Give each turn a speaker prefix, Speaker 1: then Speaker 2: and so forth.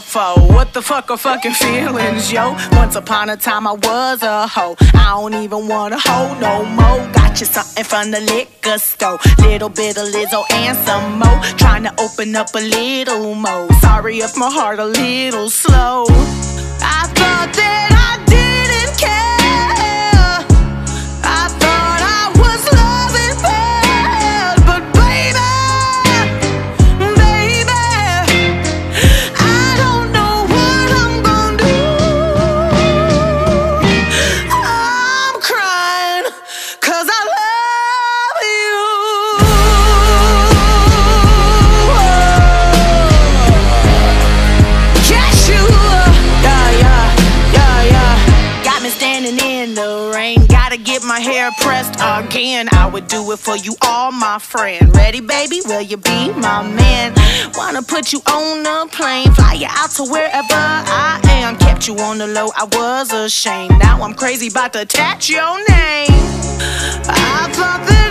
Speaker 1: before. What the fuck are fucking feelings, yo? Once upon a time I was a hoe. I don't even wanna hoe no more. Got you something from the liquor store. Little bit of Lizzo and some more. Trying to open up a little more. Sorry if my heart a little slow. Get my hair pressed again. I would do it for you, all my friend. Ready, baby? Will you be my man? Wanna put you on a plane, fly you out to wherever I am. Kept you on the low, I was ashamed. Now I'm crazy about to attach your name. I thought that.